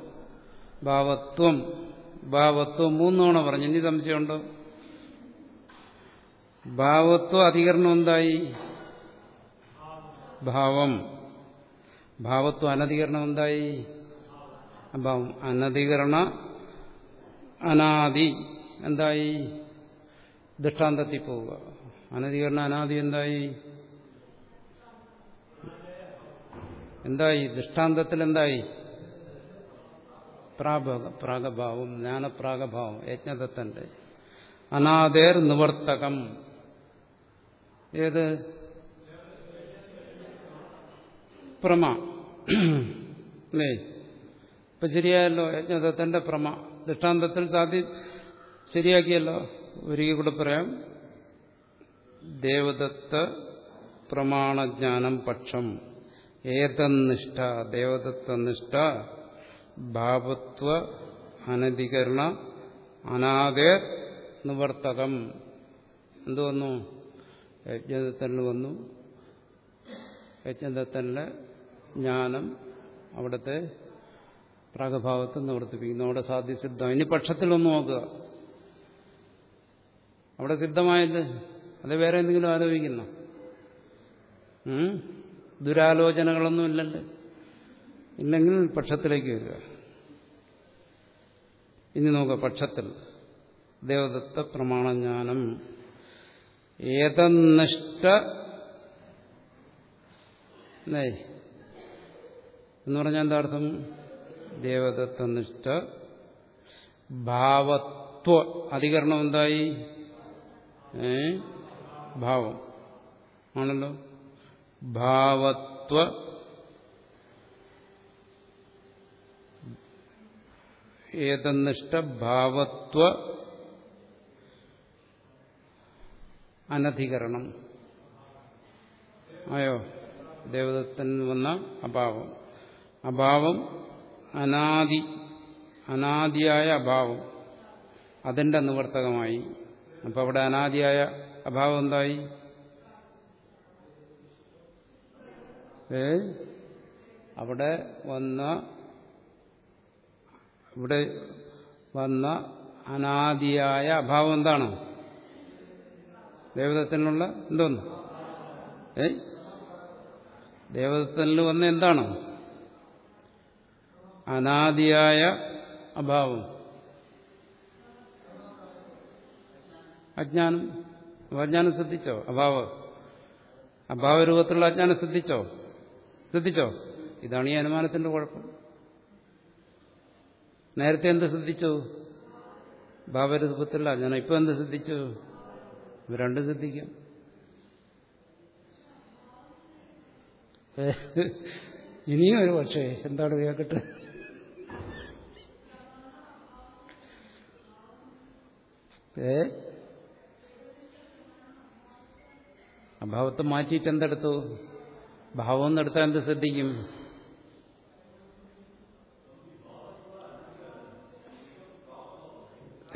[SPEAKER 1] ഭാവത്വം. ഭാവത്വം മൂന്നോണ പറഞ്ഞു. ഇനി സംശയമുണ്ടോ? ഭാവത്വ അധികരണം എന്തായി? ഭാവം. ഭാവത്വ അനധികരണം എന്തായി? അഭാവം. അനധികരണ അനാദി. എന്തായി? ദൃഷ്ടാന്തത്തിൽ പോവുക. അനധികരണ അനാദി എന്തായി? എന്തായി? ദൃഷ്ടാന്തത്തിൽ എന്തായി? പ്രാഗഭാവം ജ്ഞാനപ്രാഗഭാവം യജ്ഞദത്തന്റെ. അനാദേർ നിവർത്തകം. ഏത്? പ്രമ. അല്ലേ? ഇപ്പൊ ശരിയായല്ലോ. യജ്ഞദത്തന്റെ പ്രമ. ദൃഷ്ടാന്തത്തിൽ സാധ്യ ശരിയാക്കിയല്ലോ. ഒരിക്കൽ കൂടെ പറയാം. ദേവദത്ത പ്രമാണജ്ഞാനം പക്ഷം ഏതന്നിഷ്ഠ ദേവദത്തനിഷ്ഠ ഭാവത്വ അനധികരണ അനാദേർ നിവർത്തകം. എന്തു വന്നു? യജ്ഞദത്തനിൽ വന്നു. യജ്ഞദത്തനിലെ ജ്ഞാനം അവിടുത്തെ പ്രാഗഭാവത്തെ നിവർത്തിപ്പിക്കുന്നു അവിടെ സാധ്യസിദ്ധം ഇനി പക്ഷത്തിലൊന്ന് നോക്കുക. അവിടെ സിദ്ധമായത്? അത് വേറെ എന്തെങ്കിലും ആലോചിക്കുന്നു? ദുരാലോചനകളൊന്നും ഇല്ലല്ലോ. ഇല്ലെങ്കിൽ പക്ഷത്തിലേക്ക് വരിക. ഇനി നോക്കുക പക്ഷത്തിൽ. ദേവദത്ത പ്രമാണജ്ഞാനം. ഏതന്നിഷ്ട എന്ന് പറഞ്ഞാൽ എന്താ അർത്ഥം? ദേവദത്തനിഷ്ഠ ഭാവത്വ അധികരണം എന്തായി? ഭാവം. ആണല്ലോ. ഭാവത്വ ഏതനിഷ്ഠ ഭാവത്വ അനധികരണം. ആയോ? ദേവദത്തൻ വന്ന അഭാവം. അഭാവം അനാദി അനാദിയായ അഭാവം. അതിന്റെ നിവർത്തകമായി. അപ്പൊ അവിടെ അനാദിയായ അഭാവം എന്തായി? അവിടെ വന്ന ഇവിടെ വന്ന അനാദിയായ അഭാവം എന്താണ്? ദേവതത്തിനുള്ള എന്തോന്ന്? ഏ? ദേവതത്തിൽ വന്ന എന്താണ്? അനാദിയായ അഭാവം. അജ്ഞാനം. അജ്ഞാനം ശ്രദ്ധിച്ചോ? അഭാവ. അഭാവരൂപത്തിലുള്ള അജ്ഞാനം ശ്രദ്ധിച്ചോ? ശ്രദ്ധിച്ചോ? ഇതാണ് ഈ അനുമാനത്തിന്റെ കുഴപ്പം. നേരത്തെ എന്ത് ശ്രദ്ധിച്ചു? ഭാവരൂപത്തിലുള്ള അജ്ഞാനം. ഇപ്പൊ എന്ത് ശ്രദ്ധിച്ചു? രണ്ടും ശ്രദ്ധിക്കാം. ഇനിയും ഒരു പക്ഷേ. എന്താണ് കേൾക്കട്ടെ ഏ? അഭാവത്തെ മാറ്റിയിട്ട് എന്തെടുത്തു? ഭാവം എന്നെടുത്താൽ എന്ത് ശ്രദ്ധിക്കും?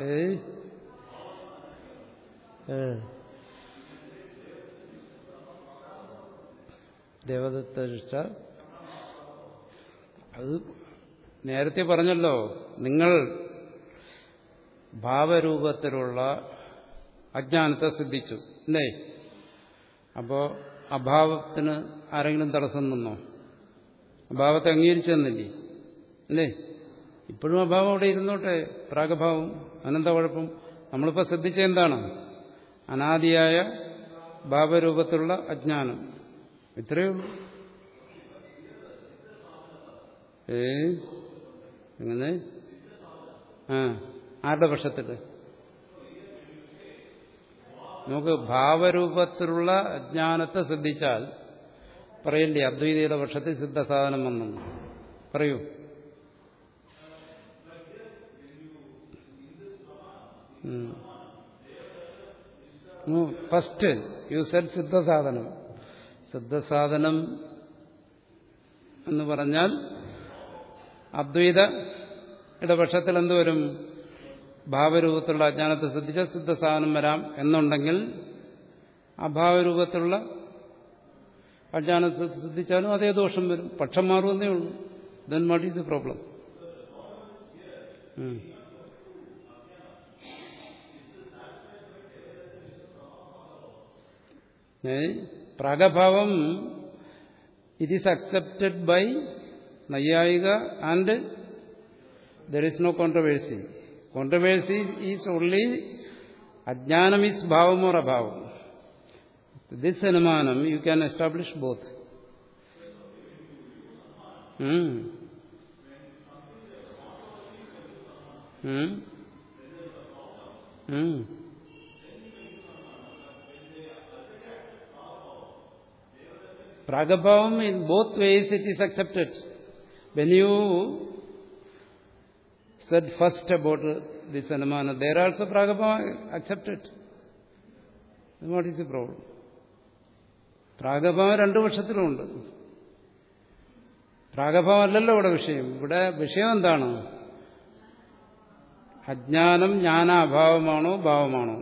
[SPEAKER 1] ഏ? ദേവദത്ത അത് നേരത്തെ പറഞ്ഞല്ലോ നിങ്ങൾ ഭാവരൂപത്തിലുള്ള അജ്ഞാനത്തെ സിദ്ധിച്ചു. അല്ലേ? അപ്പോ അഭാവത്തിന് ആരെങ്കിലും തടസ്സം നിന്നോ? അഭാവത്തെ അംഗീകരിച്ചു തന്നില്ലേ? അല്ലേ? ഇപ്പോഴും അഭാവം അവിടെ ഇരുന്നോട്ടെ. പ്രാഗഭാവം അനന്ത കുഴപ്പം നമ്മളിപ്പോൾ ശ്രദ്ധിച്ച എന്താണ്? അനാദിയായ ഭാവരൂപത്തിലുള്ള അജ്ഞാനം. ഇത്രയേ ഉള്ളൂ. ഏ? എങ്ങനെ? ആ. ആരുടെ പക്ഷത്തിൽ നമുക്ക് ഭാവരൂപത്തിലുള്ള അജ്ഞാനത്തെ ശ്രദ്ധിച്ചാൽ പറയണ്ടേ അദ്വൈതയുടെ പക്ഷത്തിൽ സിദ്ധസാധനം വന്നു. പറയൂ. ഫസ്റ്റ് യു സെഡ് സിദ്ധസാധനം. സിദ്ധസാധനം എന്ന് പറഞ്ഞാൽ അദ്വൈത ഇടപക്ഷത്തിൽ എന്തുവരും ഭാവരൂപത്തിലുള്ള അജ്ഞാനത്തെ ശ്രദ്ധിച്ച സിദ്ധസാധനം വരാം എന്നുണ്ടെങ്കിൽ അഭാവരൂപത്തിലുള്ള അജ്ഞാനത്തെ ശ്രദ്ധിച്ചാലും അതേ ദോഷം വരും. പക്ഷം മാറുമെന്നേ ഉള്ളൂ. Then what is the problem പ്രാഗഭാവം it is accepted by നയ്യായിക and there is no controversy. Ajnanam is bhavam or abhavam. This anumanam you can establish both. Hmm. ഉം? ഉം. Pragabhavam in both ways it is accepted. When you said first about this Anumana, there also Pragabhava accepted. Then What is the problem? പ്രാഗഭാവം രണ്ടു പക്ഷത്തിലുമുണ്ട് പ്രാഗഭാവം അല്ലല്ലോ ഇവിടെ വിഷയം ഇവിടെ വിഷയം എന്താണ് അജ്ഞാനം ജ്ഞാനാഭാവമാണോ ഭാവമാണോ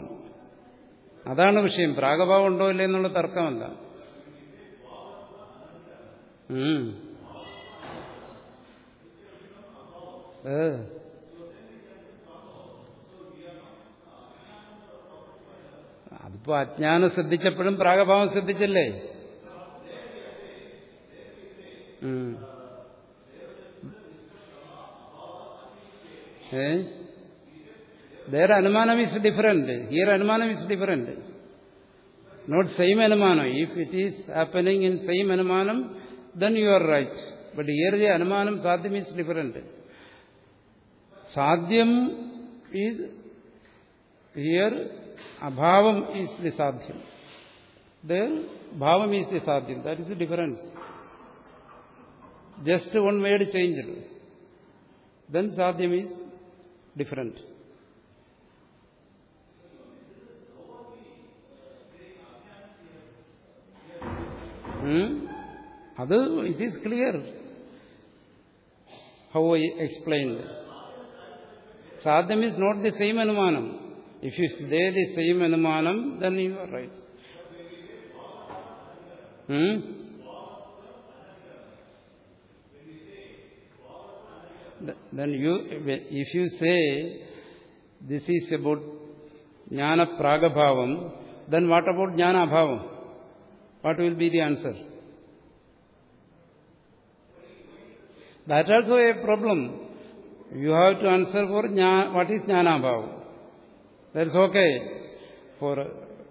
[SPEAKER 1] അതാണ് വിഷയം പ്രാഗഭാവം ഉണ്ടോ ഇല്ലേ എന്നുള്ള തർക്കമല്ല. ഏ. അതിപ്പോ അജ്ഞാനം ശ്രദ്ധിച്ചപ്പോഴും പ്രാഗഭാവം ശ്രദ്ധിച്ചല്ലേ ഉം. ഏ Their Anumanam is different. Here Anumanam is different. Not same Anumanam. If it is happening in same Anumanam, then you are right. But here the Anumanam Sadhyam is different. Sadhyam is, here Abhavam is the Sadhyam. There Bhavam is the Sadhyam. That is the difference. Just one word changed. Then Sadhyam is different. Hmm? അത് it is clear how I explained. Sadhyam is not the same anumanam. If you say the same anumanam, then you are right. Hmm? Then you, if you say this is about jnana pragabhavam, then what about jnana abhavam? What will be the answer? That also a problem. You have to answer for jna- what is jnana abhavam. That's okay. For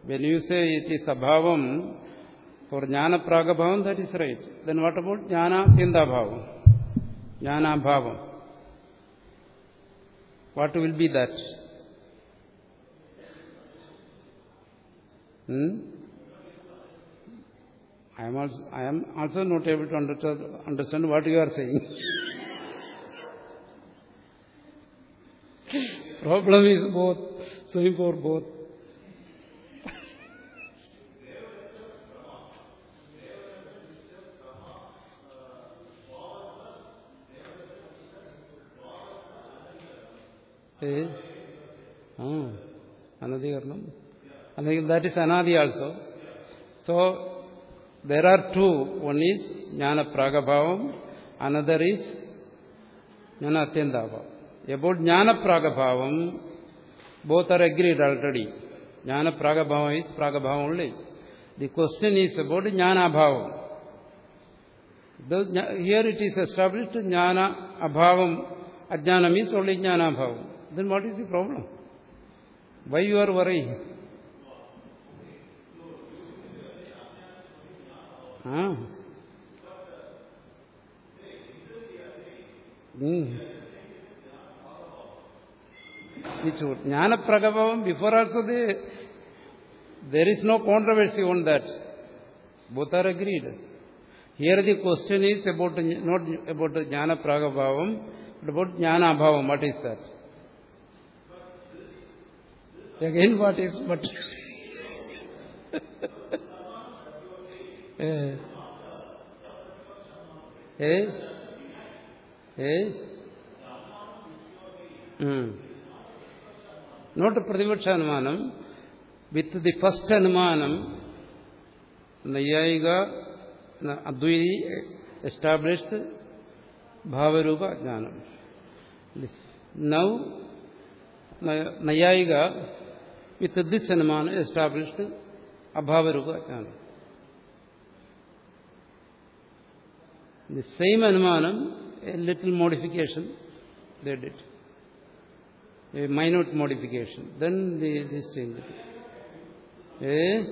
[SPEAKER 1] when you say it is abhavam, for jnana pragabhavam, that is right. Then what about jnana tyandabhavam? Jnana abhavam. What will be that? Hmm? I am also, I am also not able to understand, understand what you are saying. Problem is both, same for both. Eh? Ah, Anadikaranam. I think that is Anadi also. So, there are two. One is Jnana Pragabhavam, another is Jnana Atyandabhavam. About Jnana Pragabhavam, both are agreed already. Jnana Pragabhavam is Pragabhavam only. The question is about Jnana Abhavam. The, here it is established Jnana Abhavam, Ajnana means only Jnana Abhavam. Then what is the problem? Why you are worrying? Ah. Hmm. Which also they, there is no controversy on that. Both are agreed. Here the question is about not about Jnana Pragabhavam, but about Jnana Abhavam. What is that? Again, what is but? eh? Eh? Eh? Hmm. Not പ്രതിപക്ഷ അനുമാനം വിത്ത് ദി ഫസ്റ്റ് അനുമാനം നൈയായിക അദ്വൈതി എസ്റ്റാബ്ലിഷ്ഡ് ഭാവരൂപ ജ്ഞാനം. നൗ നൈയായിക വിത്ത് ദിസ് അനുമാനം എസ്റ്റാബ്ലിഷ്ഡ് അഭാവരൂപ ജ്ഞാനം. ദി സെയിം അനുമാനം a little modification it A minute modification. Then they, this changed. Eh?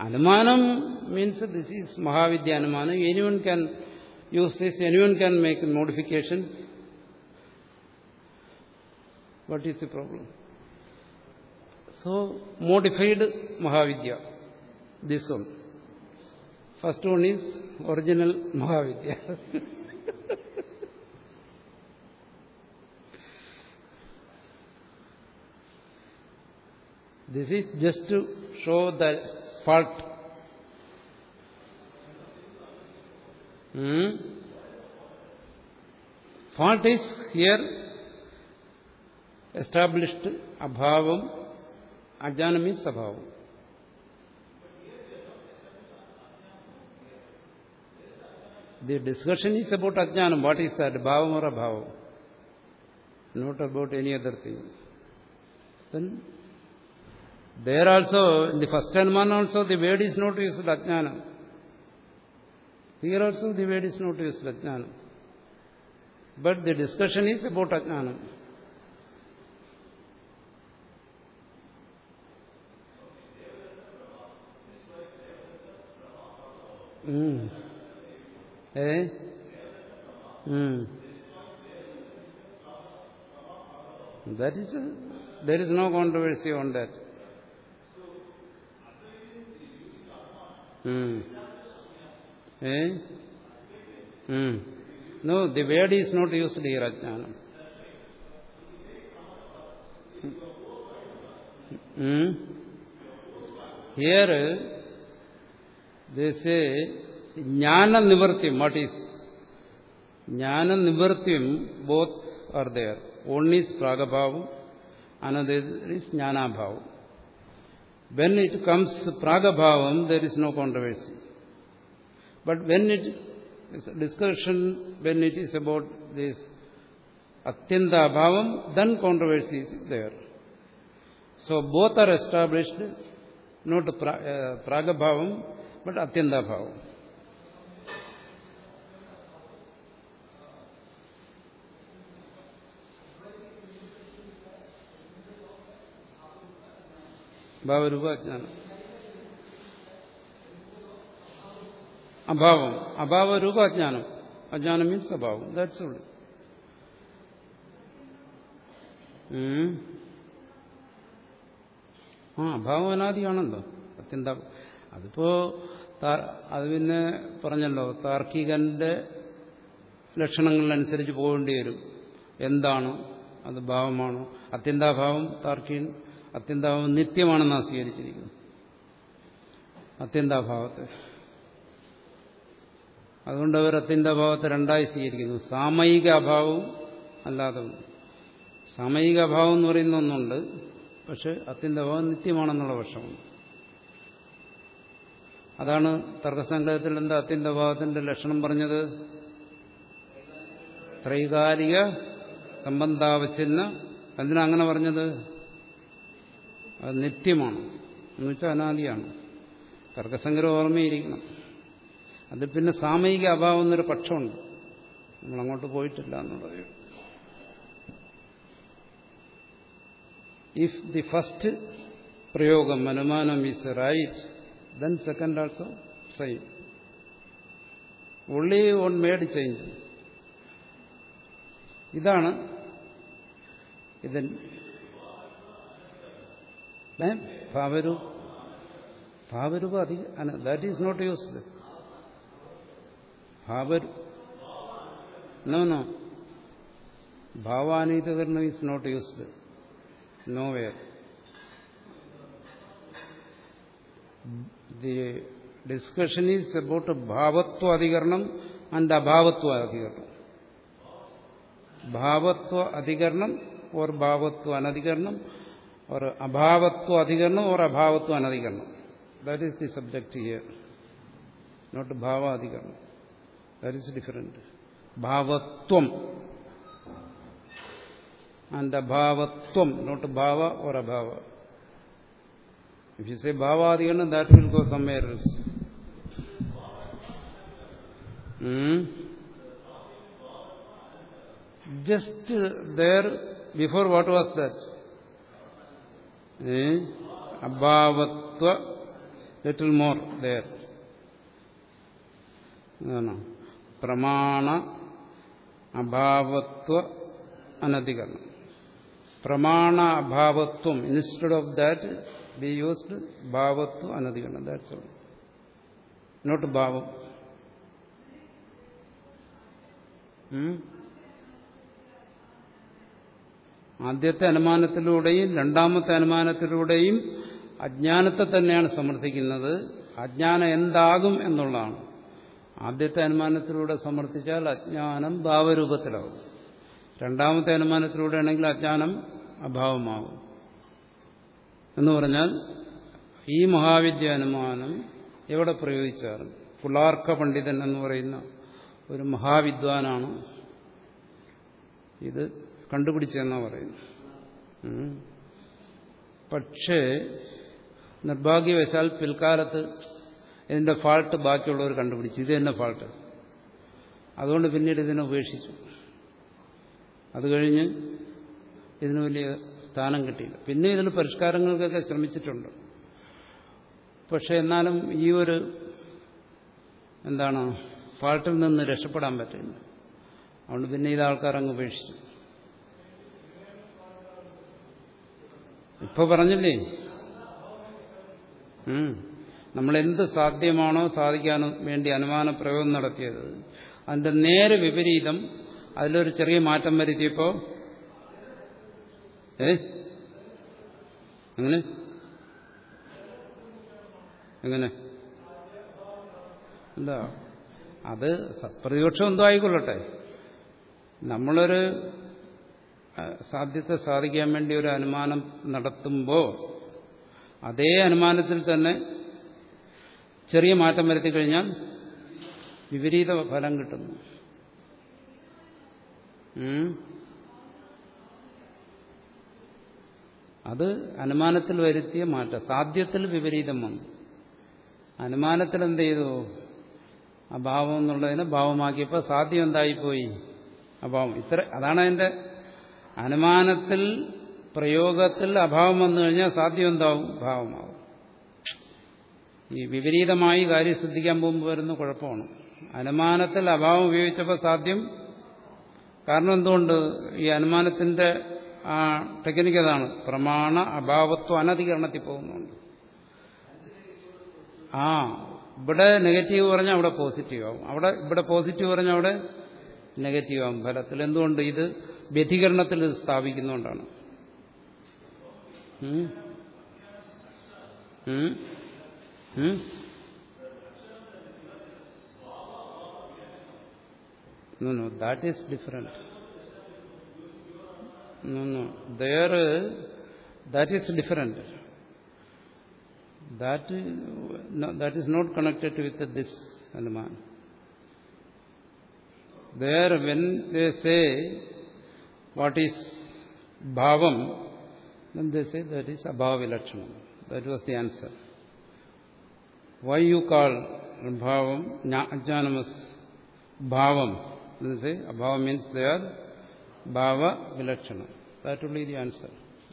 [SPEAKER 1] Anumanam means this is Mahavidya Anumanam. Anyone can use this, anyone can make modifications. What is the problem? So, modified Mahavidya. This one. First one is original Mahavidya. This is just to show the fault. Hmm? Fault is here established abhavam, ajnana means abhavam. The discussion is about ajnanam. What is that? Bhavam or abhavam? Not about any other thing. Then there also, in the first Hanuman also, the word is not used ajnanam. Here also the word is not used ajnanam. But the discussion is about ajnanam. Mm. Eh? Mm. That is, a, there is no controversy on that. Hmm. Eh? Hmm. No, the word is not used here, Ajnanam. Hmm. Here, they say, jnana nivartyam, what is? Jnana nivartyam, both are there. One is When it comes to pragabhavam, there is no controversy. But when it is discussion, when it is about this atyanta bhavam, then controversy is there. So both are established, not pra, uh, pragabhavam, but atyanta bhavam. ഭാവരൂപ അജ്ഞാനം അഭാവം. അഭാവരൂപ അജ്ഞാനം അജ്ഞാനം മീൻസ് അഭാവം ദാറ്റ്സ് ഓൾ ആ അഭാവം അനാദിയാണല്ലോ അത്യന്ത അതിപ്പോ അത് പിന്നെ പറഞ്ഞല്ലോ താർക്കികന്റെ ലക്ഷണങ്ങളനുസരിച്ച് പോകേണ്ടി വരും എന്താണ്? അത് ഭാവമാണോ? അത്യന്താഭാവം താർക്കികൻ അത്യന്താഭാവം നിത്യമാണെന്നാണ് സ്വീകരിച്ചിരിക്കുന്നത് അത്യന്താഭാവത്തെ. അതുകൊണ്ട് അവർ അത്യന്താഭാവത്തെ രണ്ടായി സ്വീകരിക്കുന്നു. സാമയിക അഭാവവും അല്ലാതെ സാമയിക അഭാവം എന്ന് പറയുന്ന ഒന്നുണ്ട് പക്ഷെ അത്യന്താഭാവം നിത്യമാണെന്നുള്ള പക്ഷമുണ്ട് അതാണ് തർക്കസംഗ്രഹത്തിൽ എന്താ അത്യന്തഭാവത്തിന്റെ ലക്ഷണം പറഞ്ഞത്? ത്രൈകാലിക സംബന്ധാവച്ഛിന്ന എന്തിനാ അങ്ങനെ പറഞ്ഞത്? അത് നിത്യമാണ്. എന്ന് വെച്ചാൽ അനാദിയാണ്. തർക്കസംഗ്രഹം ഓർമ്മയിരിക്കണം. അതിൽ പിന്നെ സാമയിക അഭാവം എന്നൊരു പക്ഷമുണ്ട്. നമ്മളങ്ങോട്ട് പോയിട്ടില്ല എന്നുള്ളത് ഇഫ് ദി ഫസ്റ്റ് പ്രയോഗം അനുമാനം is right then second also same only on made change ഇതാണ് ഇതിൻ ഭാവരൂ ഭാവരൂപ അധിക. ദാറ്റ് ഈസ് നോട്ട് യൂസ്ഡ് ഭാവരു no no ഭാവാനീതകരണം is not used no where the discussion is about ഭാവത്വ അധികരണം ആൻഡ് അഭാവത്വ അധികരണം ഭാവത്വ അധികരണം ഓർ ഭാവത്വ അനധികരണം anadhikaranam. That is the subject here. Not bhava adhikaranam. That is different. Bhavatvam and abhavatvam, not bhava or abhava. If you say bhava adhikaranam, that will go somewhere else. Hmm? Just uh, there, before what was that? അഭാവത്വ ലിറ്റിൽ മോർ ദയർ എന്താണ് പ്രമാണ അഭാവത്വ അനധികരണം. പ്രമാണ അഭാവത്വം instead of that be used ഭാവത്വ അനധികരണം. ദാറ്റ്സ് ഓൾ നോട്ട് ഭാവം. ആദ്യത്തെ അനുമാനത്തിലൂടെയും രണ്ടാമത്തെ അനുമാനത്തിലൂടെയും അജ്ഞാനത്തെ തന്നെയാണ് സമർത്ഥിക്കുന്നത്. അജ്ഞാനം എന്താകും എന്നുള്ളതാണ്. ആദ്യത്തെ അനുമാനത്തിലൂടെ സമർത്ഥിച്ചാൽ അജ്ഞാനം ഭാവരൂപത്തിലാവും രണ്ടാമത്തെ അനുമാനത്തിലൂടെ ആണെങ്കിൽ അജ്ഞാനം അഭാവമാകും. എന്ന് പറഞ്ഞാൽ ഈ മഹാവിദ്യ അനുമാനം എവിടെ പ്രയോഗിച്ചാലും പുലാർക്ക പണ്ഡിതൻ എന്ന് പറയുന്ന ഒരു മഹാവിദ്വാനാണ് ഇത്. കണ്ടുപിടിച്ചതെന്നാണ് പറയുന്നു പക്ഷേ നിർഭാഗ്യവശാൽ പിൽക്കാലത്ത് ഇതിന്റെ ഫാൾട്ട് ബാക്കിയുള്ളവർ കണ്ടുപിടിച്ചു. ഇത് തന്നെ ഫാൾട്ട് അതുകൊണ്ട് പിന്നീട് ഇതിനെ ഉപേക്ഷിച്ചു. അത് കഴിഞ്ഞ് ഇതിന് വലിയ സ്ഥാനം കിട്ടിയില്ല. പിന്നെ ഇതിന് പരിഷ്കാരങ്ങൾക്കൊക്കെ ശ്രമിച്ചിട്ടുണ്ട്. പക്ഷെ എന്നാലും ഈ ഒരു എന്താണ് ഫാൾട്ടിൽ നിന്ന് രക്ഷപ്പെടാൻ പറ്റില്ല. അതുകൊണ്ട് പിന്നെ ഇത് ആൾക്കാർ അങ്ങ് ഉപേക്ഷിച്ചു. ഇപ്പൊ പറഞ്ഞില്ലേ? ഉം. നമ്മളെന്ത് സാധ്യമാണോ സാധിക്കാനോ വേണ്ടി അനുമാന പ്രയോഗം നടത്തിയത്. അതിന്റെ നേരെ വിപരീതം അതിലൊരു ചെറിയ മാറ്റം വരുത്തിയപ്പോ ഏ? എങ്ങനെ? എങ്ങനെ? അല്ല അത് പ്രതിപക്ഷം എന്തോ ആയിക്കൊള്ളട്ടെ. നമ്മളൊരു സാധ്യത സാധിക്കാൻ വേണ്ടി ഒരു അനുമാനം നടത്തുമ്പോൾ അതേ അനുമാനത്തിൽ തന്നെ ചെറിയ മാറ്റം വരുത്തി കഴിഞ്ഞാൽ വിപരീത ഫലം കിട്ടുന്നു. അത് അനുമാനത്തിൽ വരുത്തിയ മാറ്റം. സാധ്യത്തിൽ വിപരീതം വന്നു. അനുമാനത്തിൽ എന്ത് ചെയ്തു? അഭാവം എന്നുള്ളതിനെ ഭാവമാക്കിയപ്പോൾ സാധ്യം എന്തായിപ്പോയി? അഭാവം ഇത്ര അതാണ് അതിന്റെ അനുമാനത്തിൽ പ്രയോഗത്തിൽ അഭാവം വന്നു കഴിഞ്ഞാൽ സാധ്യം എന്താവും ഭാവമാവും. ഈ വിപരീതമായി കാര്യം ശ്രദ്ധിക്കാൻ പോകുമ്പോൾ വരുന്ന കുഴപ്പമാണ്. അനുമാനത്തിൽ അഭാവം ഉപയോഗിച്ചപ്പോൾ സാധ്യം. കാരണം എന്തുകൊണ്ട്? ഈ അനുമാനത്തിന്റെ ആ ടെക്നിക്ക് അതാണ്. പ്രമാണ അഭാവത്വ അനധികരണത്തിൽ പോകുന്നുണ്ട്. ആ ഇവിടെ നെഗറ്റീവ് പറഞ്ഞാൽ അവിടെ പോസിറ്റീവ് ആവും. അവിടെ ഇവിടെ പോസിറ്റീവ് പറഞ്ഞാൽ അവിടെ നെഗറ്റീവ് ആവും. ഫലത്തിൽ എന്തുകൊണ്ട് ഇത് വ്യതികരണത്തിൽ ഇത് സ്ഥാപിക്കുന്നതുകൊണ്ടാണ് ഉം? ഉം? ഉം? No, no, that is different. No, no, there, uh, that is different. That, uh, no, that is not connected with this Hanuman. There, when they say what is bhavam, then they say that is abhavilakshana. That was the answer. Why you call bhavam, jnanamas bhavam? Then they say abhava means they are bhava vilakshana. That will be the answer.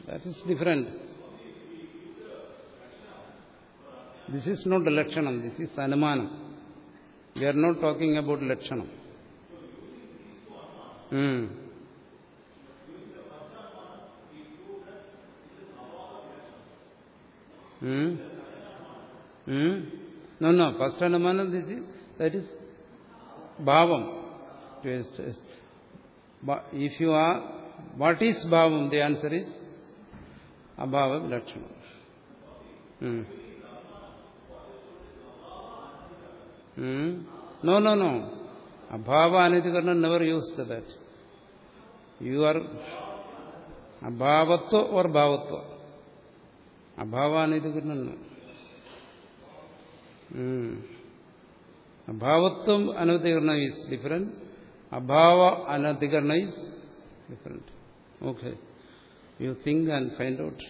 [SPEAKER 1] That is different. This is not lakshanam, this is anumanam. We are not talking about lakshanam. Hmm. Hmm? Hmm? No, no. First Anumanam, this is, that is bhavam. Just- just- Ba- If you are, what is bhavam? The answer is abhava lakshana. Hmm. Hmm? No, no, no. Abhava anitikarna never used that. You are abhavatva or bhavatva. അഭാവാനിധികരണം അഭാവത്വം അനധികരണം ഈസ് ഡിഫറെന്റ് അഭാവ അനധികരണം is different okay you think and find out